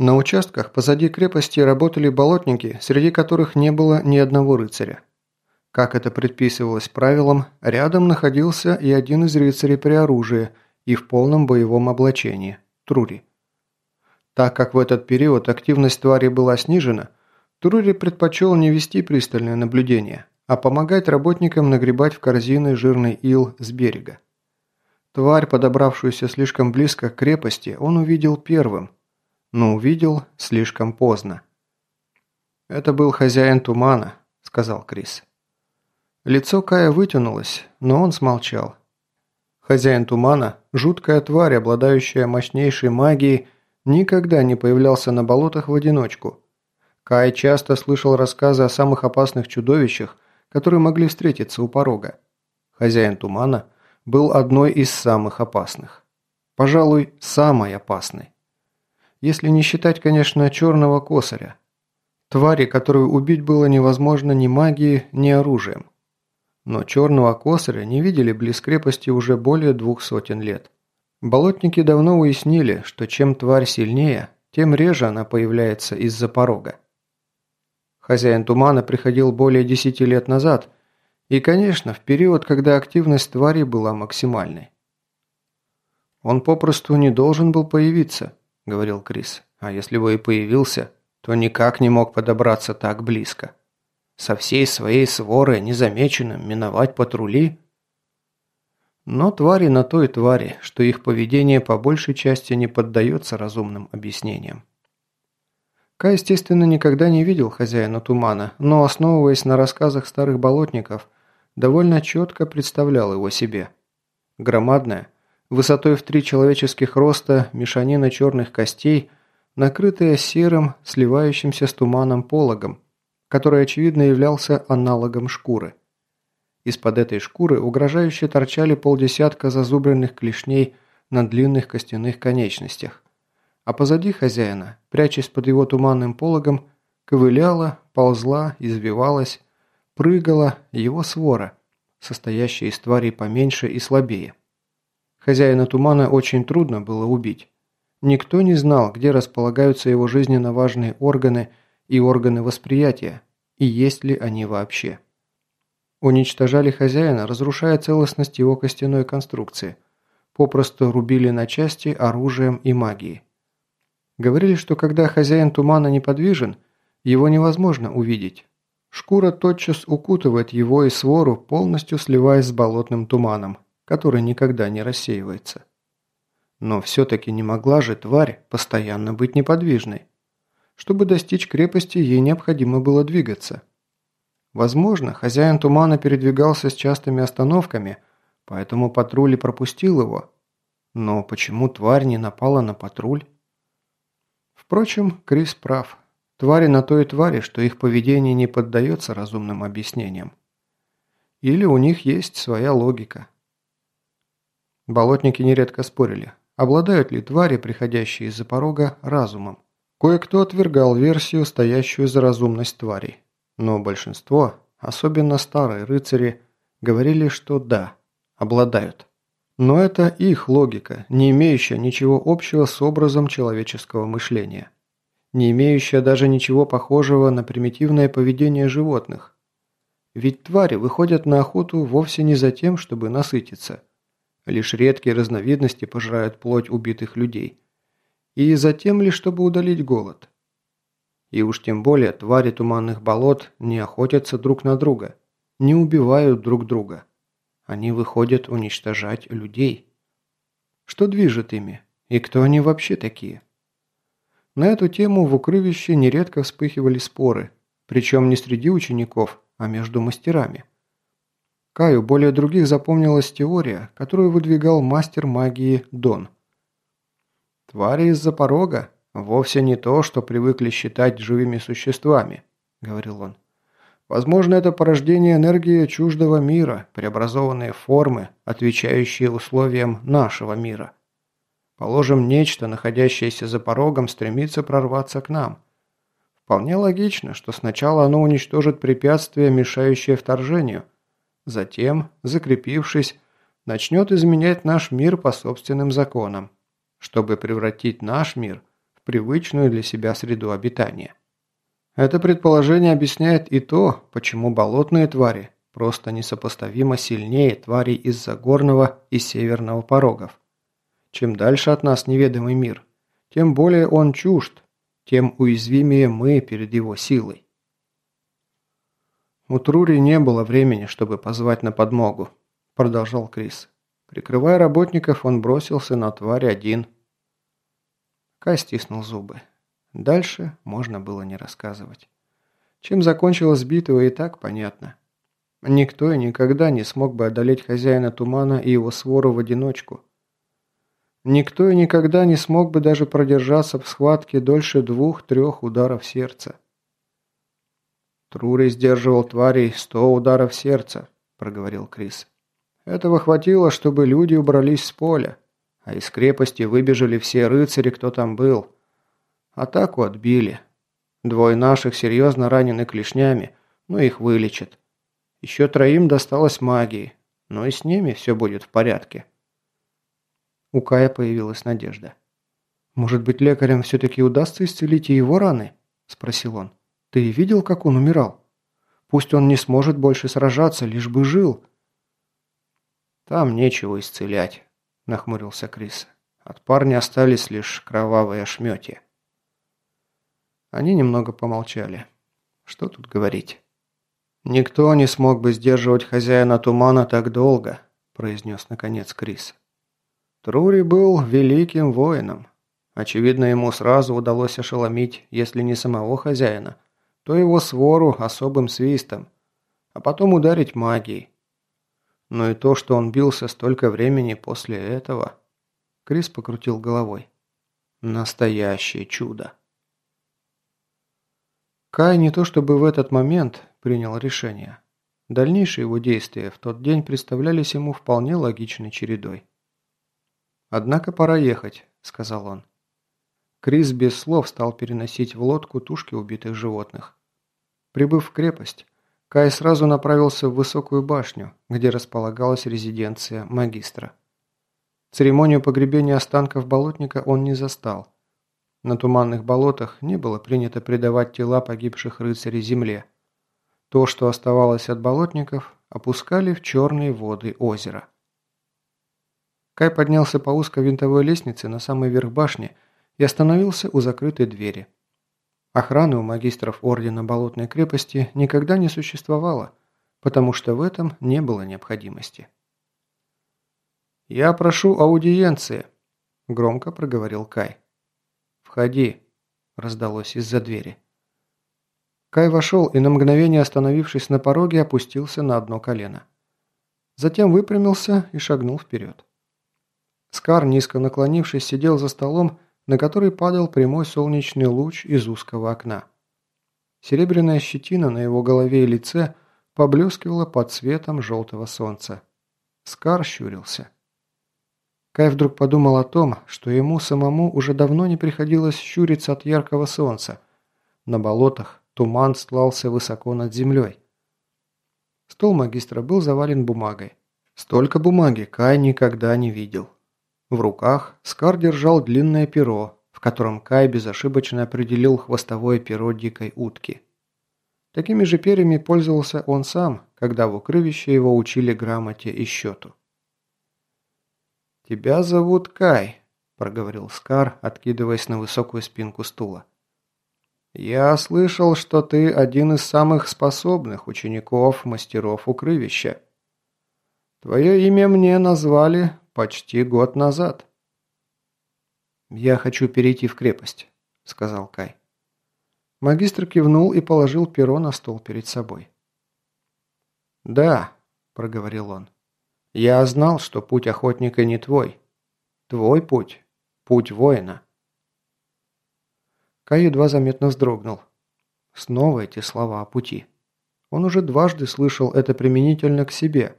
На участках позади крепости работали болотники, среди которых не было ни одного рыцаря. Как это предписывалось правилам, рядом находился и один из рыцарей при оружии и в полном боевом облачении – Трури. Так как в этот период активность твари была снижена, Трури предпочел не вести пристальное наблюдение, а помогать работникам нагребать в корзины жирный ил с берега. Тварь, подобравшуюся слишком близко к крепости, он увидел первым, но увидел слишком поздно. «Это был хозяин тумана», – сказал Крис. Лицо Кая вытянулось, но он смолчал. Хозяин тумана, жуткая тварь, обладающая мощнейшей магией, никогда не появлялся на болотах в одиночку. Кай часто слышал рассказы о самых опасных чудовищах, которые могли встретиться у порога. Хозяин тумана был одной из самых опасных. Пожалуй, самой опасной. Если не считать, конечно, черного косаря. Твари, которую убить было невозможно ни магией, ни оружием. Но черного косаря не видели близ крепости уже более двух сотен лет. Болотники давно уяснили, что чем тварь сильнее, тем реже она появляется из-за порога. Хозяин тумана приходил более десяти лет назад, и, конечно, в период, когда активность твари была максимальной. «Он попросту не должен был появиться», – говорил Крис. «А если бы и появился, то никак не мог подобраться так близко» со всей своей сворой незамеченным миновать патрули? Но твари на той твари, что их поведение по большей части не поддается разумным объяснениям. Ка, естественно, никогда не видел хозяина тумана, но, основываясь на рассказах старых болотников, довольно четко представлял его себе. Громадная, высотой в три человеческих роста, мешанина черных костей, накрытая серым, сливающимся с туманом пологом, который, очевидно, являлся аналогом шкуры. Из-под этой шкуры угрожающе торчали полдесятка зазубренных клешней на длинных костяных конечностях. А позади хозяина, прячась под его туманным пологом, ковыляла, ползла, извивалась, прыгала его свора, состоящая из тварей поменьше и слабее. Хозяина тумана очень трудно было убить. Никто не знал, где располагаются его жизненно важные органы и органы восприятия, и есть ли они вообще. Уничтожали хозяина, разрушая целостность его костяной конструкции. Попросту рубили на части оружием и магией. Говорили, что когда хозяин тумана неподвижен, его невозможно увидеть. Шкура тотчас укутывает его и свору, полностью сливаясь с болотным туманом, который никогда не рассеивается. Но все-таки не могла же тварь постоянно быть неподвижной. Чтобы достичь крепости, ей необходимо было двигаться. Возможно, хозяин тумана передвигался с частыми остановками, поэтому патруль и пропустил его. Но почему тварь не напала на патруль? Впрочем, Крис прав. Твари на то и твари, что их поведение не поддается разумным объяснениям. Или у них есть своя логика. Болотники нередко спорили, обладают ли твари, приходящие из-за порога, разумом. Кое-кто отвергал версию, стоящую за разумность тварей. Но большинство, особенно старые рыцари, говорили, что да, обладают. Но это их логика, не имеющая ничего общего с образом человеческого мышления. Не имеющая даже ничего похожего на примитивное поведение животных. Ведь твари выходят на охоту вовсе не за тем, чтобы насытиться. Лишь редкие разновидности пожирают плоть убитых людей – и затем лишь чтобы удалить голод. И уж тем более твари туманных болот не охотятся друг на друга, не убивают друг друга. Они выходят уничтожать людей. Что движет ими? И кто они вообще такие? На эту тему в укрывище нередко вспыхивали споры, причем не среди учеников, а между мастерами. Каю более других запомнилась теория, которую выдвигал мастер магии Дон – «Твари из-за порога вовсе не то, что привыкли считать живыми существами», – говорил он. «Возможно, это порождение энергии чуждого мира, преобразованные формы, отвечающие условиям нашего мира. Положим, нечто, находящееся за порогом, стремится прорваться к нам. Вполне логично, что сначала оно уничтожит препятствие, мешающее вторжению, затем, закрепившись, начнет изменять наш мир по собственным законам чтобы превратить наш мир в привычную для себя среду обитания. Это предположение объясняет и то, почему болотные твари просто несопоставимо сильнее тварей из Загорного и Северного порогов. Чем дальше от нас неведомый мир, тем более он чужд, тем уязвимее мы перед его силой. «У Трури не было времени, чтобы позвать на подмогу», – продолжал Крис. Прикрывая работников, он бросился на тварь один. Кай стиснул зубы. Дальше можно было не рассказывать. Чем закончилась битва, и так понятно. Никто и никогда не смог бы одолеть хозяина тумана и его свору в одиночку. Никто и никогда не смог бы даже продержаться в схватке дольше двух-трех ударов сердца. «Трури сдерживал тварей сто ударов сердца», – проговорил Крис. «Этого хватило, чтобы люди убрались с поля, а из крепости выбежали все рыцари, кто там был. Атаку отбили. Двое наших серьезно ранены клешнями, но их вылечат. Еще троим досталось магии, но и с ними все будет в порядке». У Кая появилась надежда. «Может быть, лекарям все-таки удастся исцелить и его раны?» – спросил он. Ты видел, как он умирал? Пусть он не сможет больше сражаться, лишь бы жил». «Там нечего исцелять», – нахмурился Крис. «От парня остались лишь кровавые ошметья». Они немного помолчали. Что тут говорить? «Никто не смог бы сдерживать хозяина тумана так долго», – произнес наконец Крис. «Трури был великим воином. Очевидно, ему сразу удалось ошеломить, если не самого хозяина, то его свору особым свистом, а потом ударить магией. Но и то, что он бился столько времени после этого... Крис покрутил головой. Настоящее чудо. Кай не то чтобы в этот момент принял решение. Дальнейшие его действия в тот день представлялись ему вполне логичной чередой. «Однако пора ехать», — сказал он. Крис без слов стал переносить в лодку тушки убитых животных. Прибыв в крепость, Кай сразу направился в высокую башню, где располагалась резиденция магистра. Церемонию погребения останков болотника он не застал. На туманных болотах не было принято предавать тела погибших рыцарей земле. То, что оставалось от болотников, опускали в черные воды озера. Кай поднялся по узкой винтовой лестнице на самый верх башни и остановился у закрытой двери. Охраны у магистров Ордена Болотной крепости никогда не существовало, потому что в этом не было необходимости. «Я прошу аудиенции», – громко проговорил Кай. «Входи», – раздалось из-за двери. Кай вошел и на мгновение остановившись на пороге опустился на одно колено. Затем выпрямился и шагнул вперед. Скар, низко наклонившись, сидел за столом на который падал прямой солнечный луч из узкого окна. Серебряная щетина на его голове и лице поблескивала под светом желтого солнца. Скар щурился. Кай вдруг подумал о том, что ему самому уже давно не приходилось щуриться от яркого солнца. На болотах туман стлался высоко над землей. Стол магистра был завален бумагой. Столько бумаги Кай никогда не видел. В руках Скар держал длинное перо, в котором Кай безошибочно определил хвостовое перо дикой утки. Такими же перьями пользовался он сам, когда в укрывище его учили грамоте и счету. «Тебя зовут Кай», – проговорил Скар, откидываясь на высокую спинку стула. «Я слышал, что ты один из самых способных учеников мастеров укрывища. Твое имя мне назвали почти год назад». «Я хочу перейти в крепость», – сказал Кай. Магистр кивнул и положил перо на стол перед собой. «Да», – проговорил он, – «я знал, что путь охотника не твой. Твой путь – путь воина». Кай едва заметно вздрогнул. Снова эти слова о пути. Он уже дважды слышал это применительно к себе.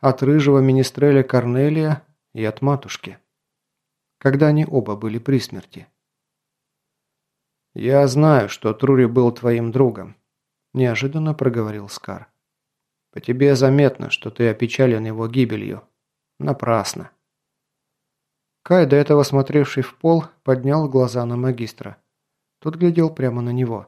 От рыжего министреля Корнелия и от матушки. Когда они оба были при смерти. «Я знаю, что Трури был твоим другом», – неожиданно проговорил Скар. «По тебе заметно, что ты опечален его гибелью. Напрасно». Кай, до этого смотревший в пол, поднял глаза на магистра. Тот глядел прямо на него.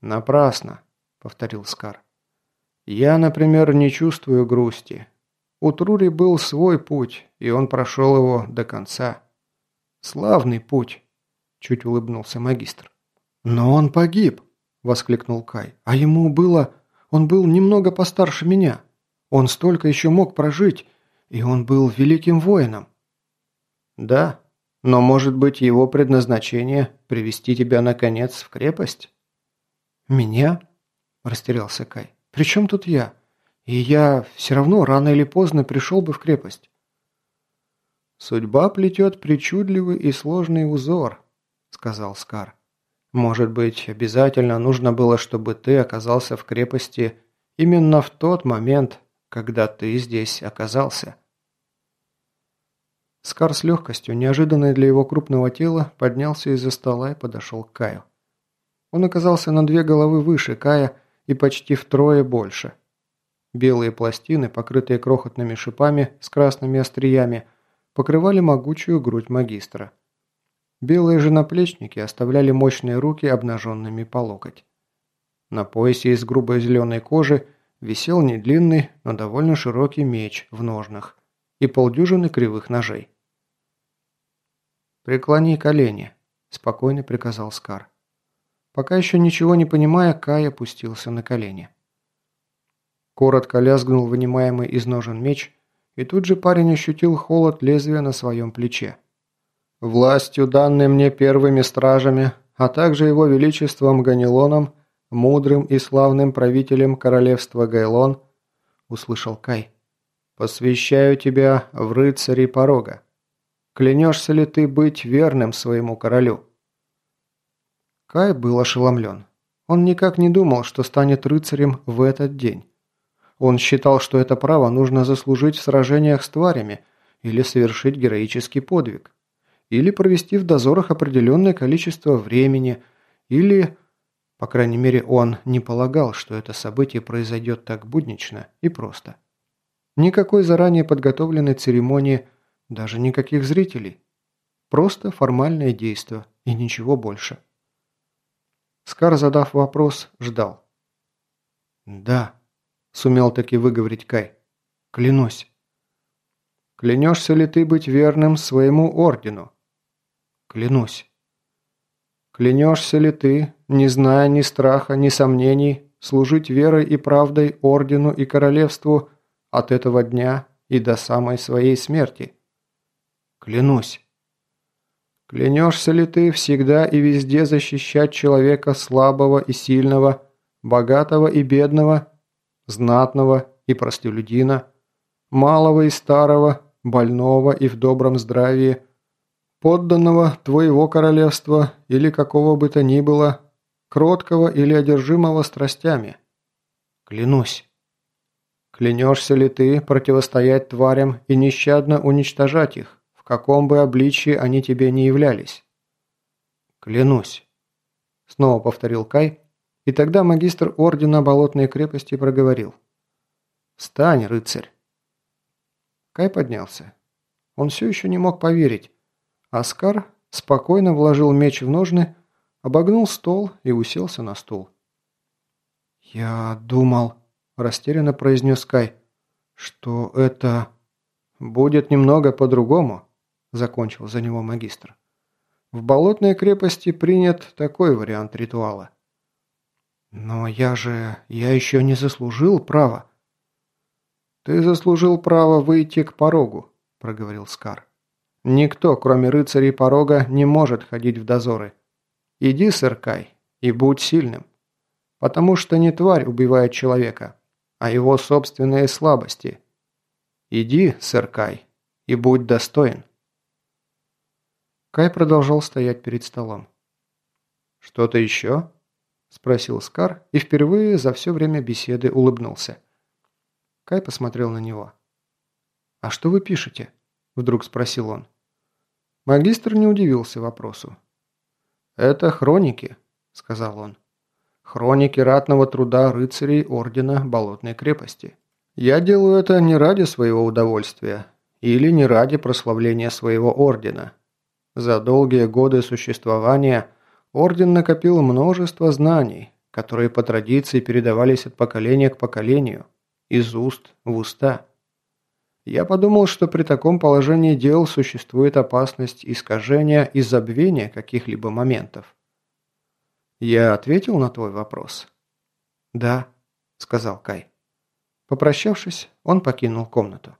«Напрасно», — повторил Скар. «Я, например, не чувствую грусти. У Трури был свой путь, и он прошел его до конца. Славный путь», — чуть улыбнулся магистр. «Но он погиб», — воскликнул Кай. «А ему было... Он был немного постарше меня. Он столько еще мог прожить, и он был великим воином». «Да, но может быть его предназначение – привести тебя, наконец, в крепость?» «Меня?» – растерялся Кай. «При чем тут я? И я все равно рано или поздно пришел бы в крепость». «Судьба плетет причудливый и сложный узор», – сказал Скар. «Может быть, обязательно нужно было, чтобы ты оказался в крепости именно в тот момент, когда ты здесь оказался». Скар с легкостью, неожиданной для его крупного тела, поднялся из-за стола и подошел к Каю. Он оказался на две головы выше Кая и почти втрое больше. Белые пластины, покрытые крохотными шипами с красными остриями, покрывали могучую грудь магистра. Белые же наплечники оставляли мощные руки обнаженными по локоть. На поясе из грубой зеленой кожи висел не длинный, но довольно широкий меч в ножнах и полдюжины кривых ножей. «Преклони колени», – спокойно приказал Скар. Пока еще ничего не понимая, Кай опустился на колени. Коротко лязгнул вынимаемый из ножен меч, и тут же парень ощутил холод лезвия на своем плече. «Властью, данной мне первыми стражами, а также его величеством Ганилоном, мудрым и славным правителем королевства Гайлон», – услышал Кай. Посвящаю тебя в рыцари порога. Клянешься ли ты быть верным своему королю?» Кай был ошеломлен. Он никак не думал, что станет рыцарем в этот день. Он считал, что это право нужно заслужить в сражениях с тварями или совершить героический подвиг, или провести в дозорах определенное количество времени, или... По крайней мере, он не полагал, что это событие произойдет так буднично и просто. Никакой заранее подготовленной церемонии, даже никаких зрителей. Просто формальное действие и ничего больше. Скар, задав вопрос, ждал. «Да», – сумел таки выговорить Кай. «Клянусь». «Клянешься ли ты быть верным своему ордену?» «Клянусь». «Клянешься ли ты, не зная ни страха, ни сомнений, служить верой и правдой ордену и королевству – от этого дня и до самой своей смерти. Клянусь. Клянешься ли ты всегда и везде защищать человека слабого и сильного, богатого и бедного, знатного и простолюдина, малого и старого, больного и в добром здравии, подданного твоего королевства или какого бы то ни было, кроткого или одержимого страстями? Клянусь. Клянешься ли ты противостоять тварям и нещадно уничтожать их, в каком бы обличии они тебе не являлись?» «Клянусь», – снова повторил Кай, и тогда магистр ордена Болотной крепости проговорил. «Встань, рыцарь!» Кай поднялся. Он все еще не мог поверить. Аскар спокойно вложил меч в ножны, обогнул стол и уселся на стул. «Я думал...» растерянно произнес Кай. «Что это...» «Будет немного по-другому», – закончил за него магистр. «В болотной крепости принят такой вариант ритуала». «Но я же... я еще не заслужил права». «Ты заслужил право выйти к порогу», – проговорил Скар. «Никто, кроме рыцарей порога, не может ходить в дозоры. Иди, сэр Кай, и будь сильным. Потому что не тварь убивает человека, а его собственные слабости. Иди, сэр Кай, и будь достоин. Кай продолжал стоять перед столом. «Что-то еще?» – спросил Скар и впервые за все время беседы улыбнулся. Кай посмотрел на него. «А что вы пишете?» – вдруг спросил он. Магистр не удивился вопросу. «Это хроники», – сказал он. Хроники ратного труда рыцарей Ордена Болотной крепости. Я делаю это не ради своего удовольствия. или не ради прославления своего ордена. За долгие годы существования орден накопил множество знаний, которые по традиции передавались от поколения к поколению, из уст в уста. Я подумал, что при таком положении дел существует опасность искажения и забвения каких-либо моментов. Я ответил на твой вопрос? «Да», – сказал Кай. Попрощавшись, он покинул комнату.